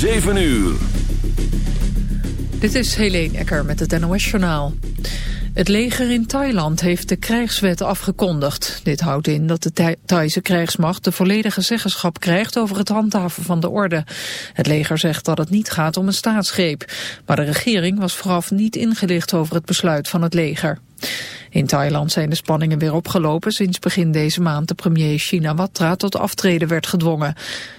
7 uur. Dit is Helene Ecker met het NOS-journaal. Het leger in Thailand heeft de krijgswet afgekondigd. Dit houdt in dat de Thaise krijgsmacht de volledige zeggenschap krijgt over het handhaven van de orde. Het leger zegt dat het niet gaat om een staatsgreep. Maar de regering was vooraf niet ingelicht over het besluit van het leger. In Thailand zijn de spanningen weer opgelopen sinds begin deze maand de premier Shinawatra tot aftreden werd gedwongen.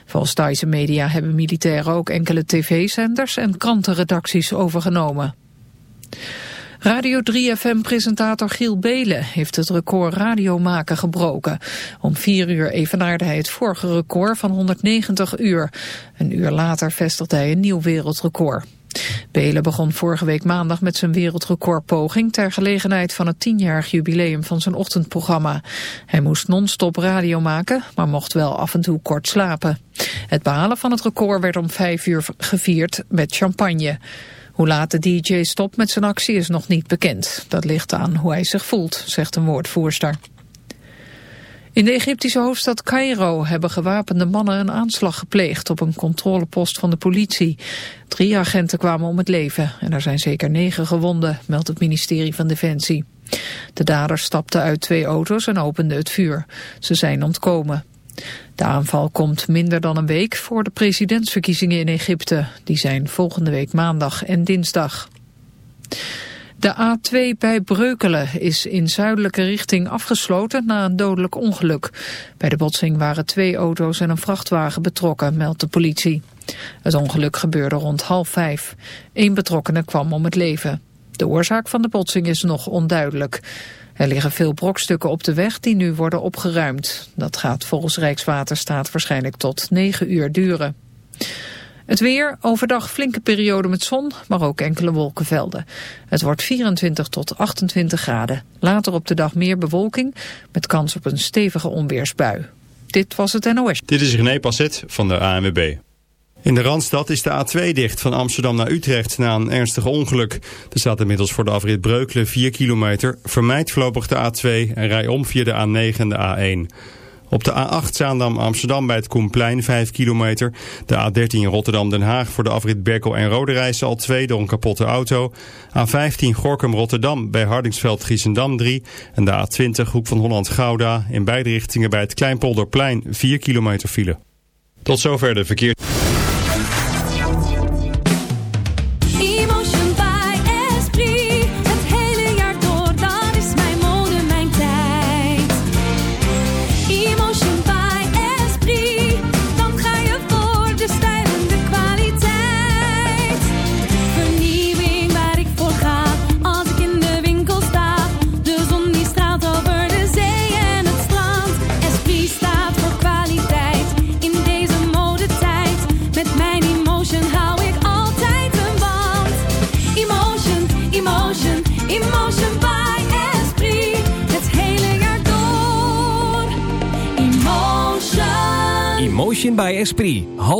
Volgens Thaise media hebben militairen ook enkele tv-zenders en krantenredacties overgenomen. Radio 3FM-presentator Giel Belen heeft het record radiomaken gebroken. Om vier uur evenaarde hij het vorige record van 190 uur. Een uur later vestigde hij een nieuw wereldrecord. Belen begon vorige week maandag met zijn wereldrecordpoging ter gelegenheid van het tienjarig jubileum van zijn ochtendprogramma. Hij moest non-stop radio maken, maar mocht wel af en toe kort slapen. Het behalen van het record werd om vijf uur gevierd met champagne. Hoe laat de DJ stopt met zijn actie is nog niet bekend. Dat ligt aan hoe hij zich voelt, zegt een woordvoerster. In de Egyptische hoofdstad Cairo hebben gewapende mannen een aanslag gepleegd op een controlepost van de politie. Drie agenten kwamen om het leven en er zijn zeker negen gewonden, meldt het ministerie van Defensie. De daders stapten uit twee auto's en openden het vuur. Ze zijn ontkomen. De aanval komt minder dan een week voor de presidentsverkiezingen in Egypte. Die zijn volgende week maandag en dinsdag. De A2 bij Breukelen is in zuidelijke richting afgesloten na een dodelijk ongeluk. Bij de botsing waren twee auto's en een vrachtwagen betrokken, meldt de politie. Het ongeluk gebeurde rond half vijf. Eén betrokkenen kwam om het leven. De oorzaak van de botsing is nog onduidelijk. Er liggen veel brokstukken op de weg die nu worden opgeruimd. Dat gaat volgens Rijkswaterstaat waarschijnlijk tot 9 uur duren. Het weer, overdag flinke periode met zon, maar ook enkele wolkenvelden. Het wordt 24 tot 28 graden. Later op de dag meer bewolking, met kans op een stevige onweersbui. Dit was het NOS. Dit is René Passet van de ANWB. In de Randstad is de A2 dicht van Amsterdam naar Utrecht na een ernstig ongeluk. Er staat inmiddels voor de afrit Breukelen 4 kilometer. Vermijd voorlopig de A2 en rij om via de A9 en de A1. Op de A8 Zaandam-Amsterdam bij het Koenplein 5 kilometer. De A13 Rotterdam-Den Haag voor de afrit Berkel en Roderijs al 2 door een kapotte auto. A15 Gorkum-Rotterdam bij Hardingsveld-Giessendam 3. En de A20 Hoek van Holland-Gouda in beide richtingen bij het Kleinpolderplein 4 kilometer file. Tot zover de verkeer.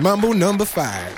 Mambo number five.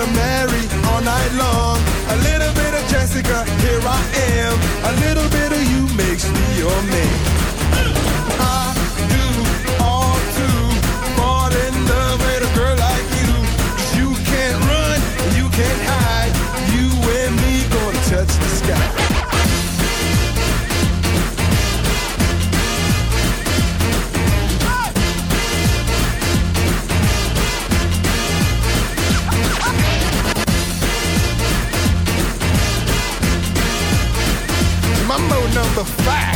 Mambo number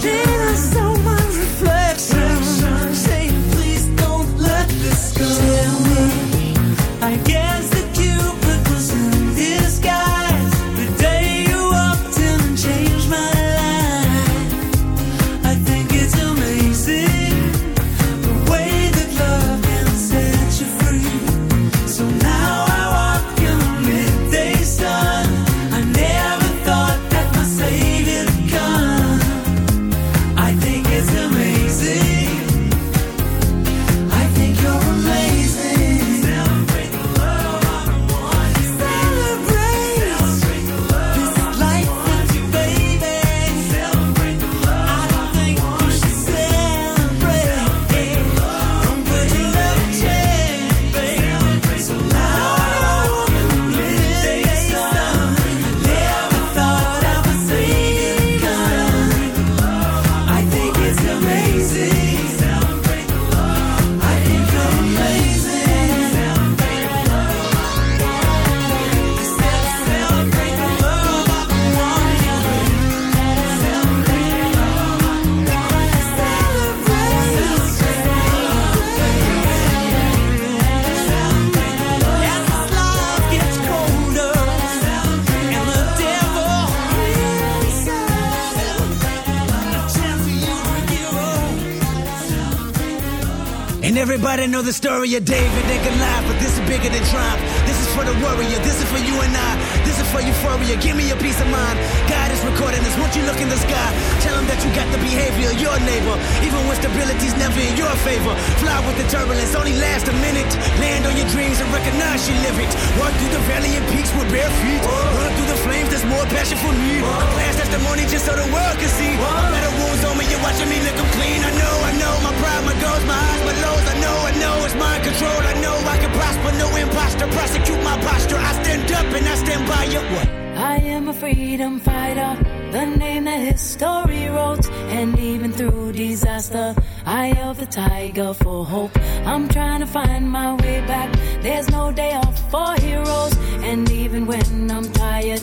still everybody know the story of David and Goliath, but this is bigger than triumph. This is for the warrior. This is for you and I. This is for euphoria. Give me a peace of mind. God is recording this. Won't you look in the sky? Tell him that you got the behavior of your neighbor, even when stability's never in your favor. Fly with the turbulence, only last a minute. Land on your dreams and recognize you live it. Walk through the valley and peaks with bare feet. Run through the flames. There's more passion for me. A class testimony just so the world can see. Better wounds on me. You're watching me look 'em clean. I know, I know. My pride, my goals, my highs, my lows. I know, I know. It's mind control. I know I can prosper. No imposter. Prosecute my posture. I stand up and I stand by you. What? I am a freedom fighter, the name that history wrote. And even through disaster, eye of the tiger for hope. I'm trying to find my way back. There's no day off for heroes. And even when I'm tired,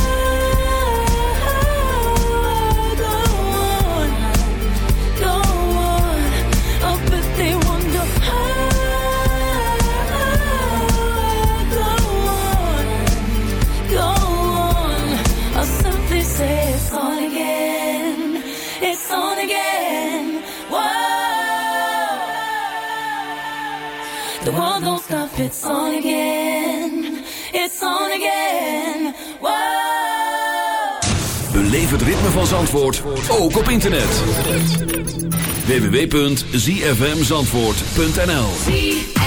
It's on again. It's on again. Beleef het ritme van Zandvoort, ook op internet. www.zfmzandvoort.nl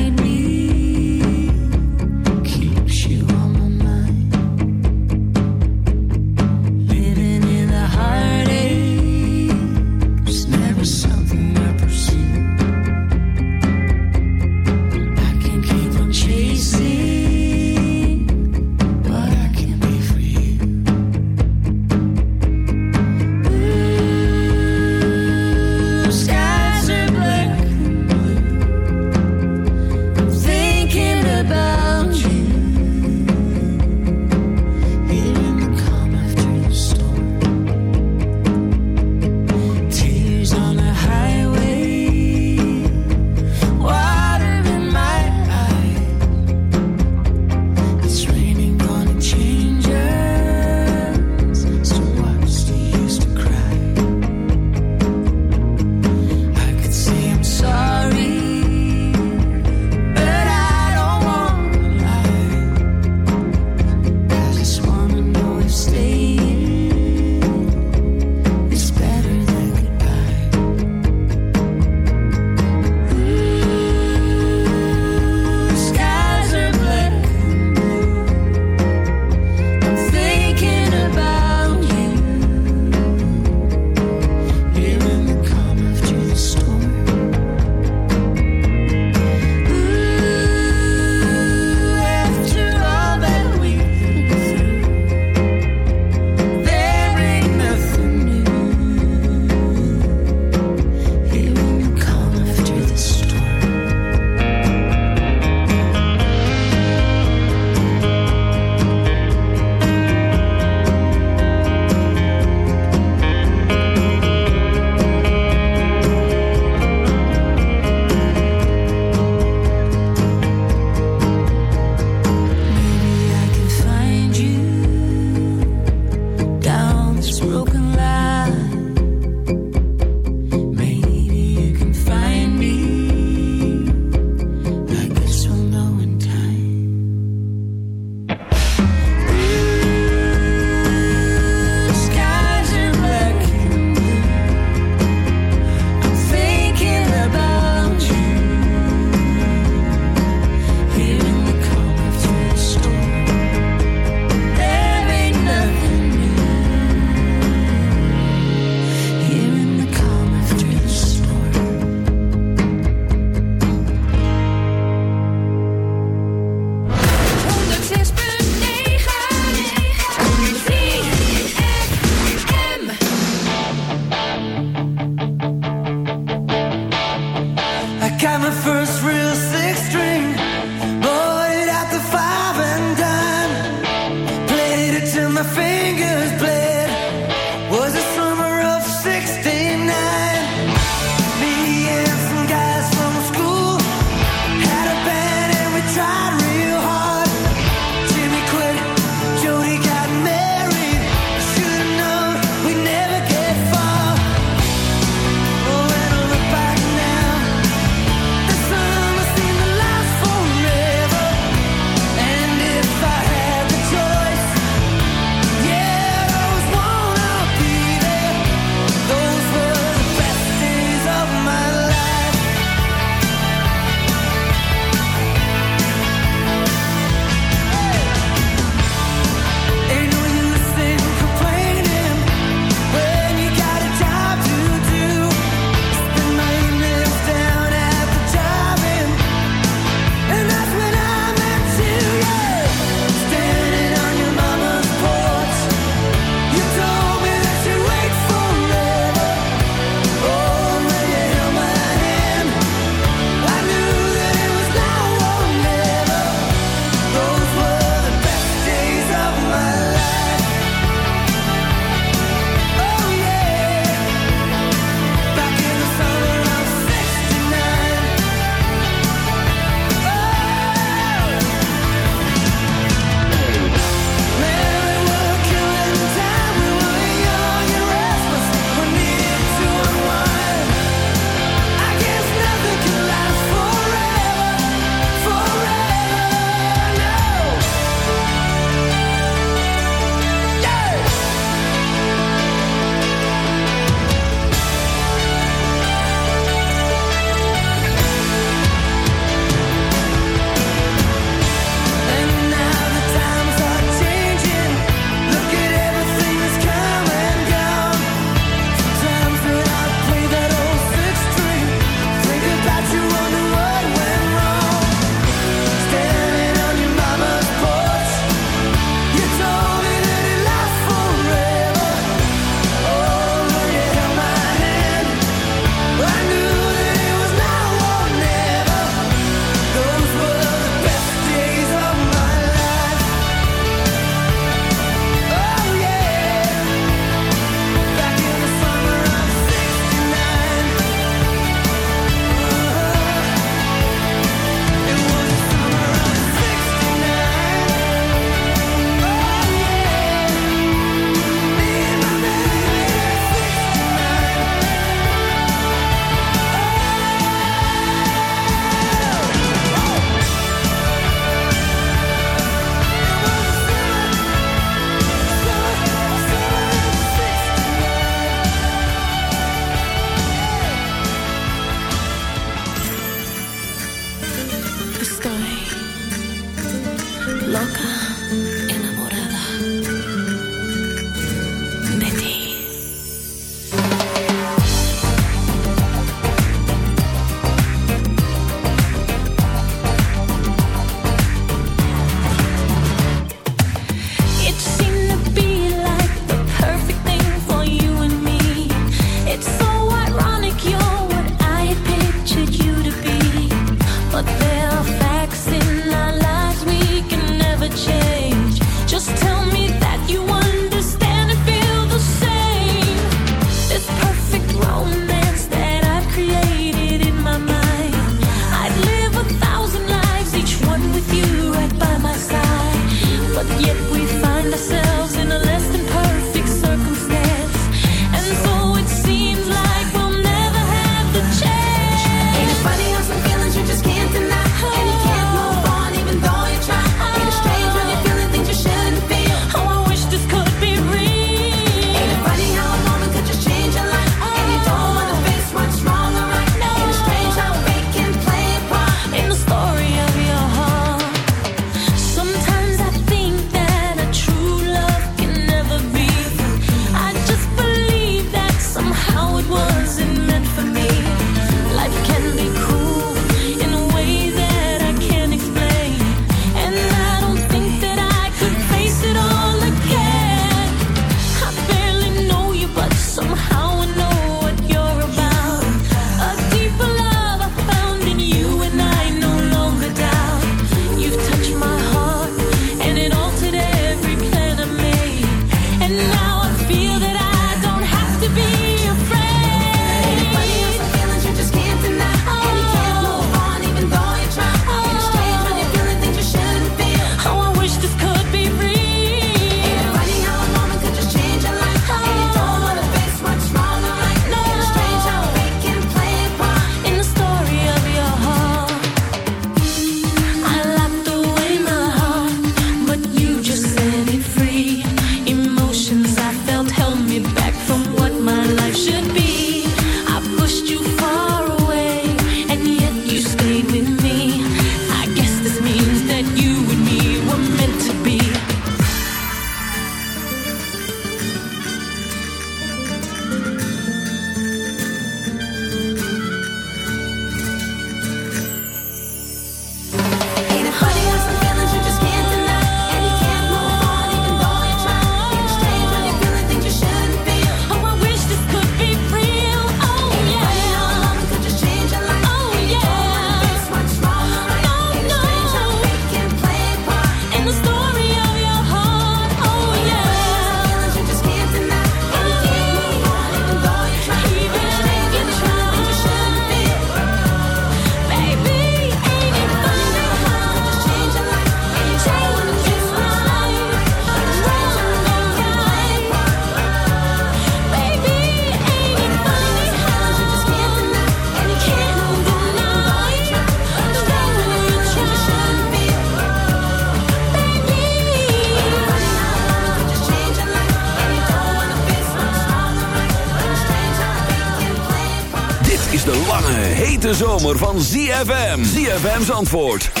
zomer van ZFM. ZFM's antwoord. 106.9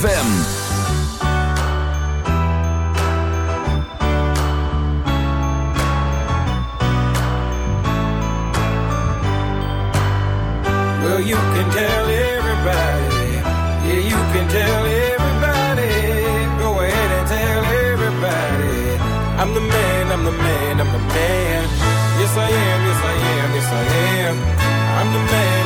FM. Well, you can tell everybody. Yeah, you can tell everybody. Go ahead and tell everybody. I'm the man, I'm the man, I'm the man. Yes, I am, yes, I am, yes, I am. I'm the man.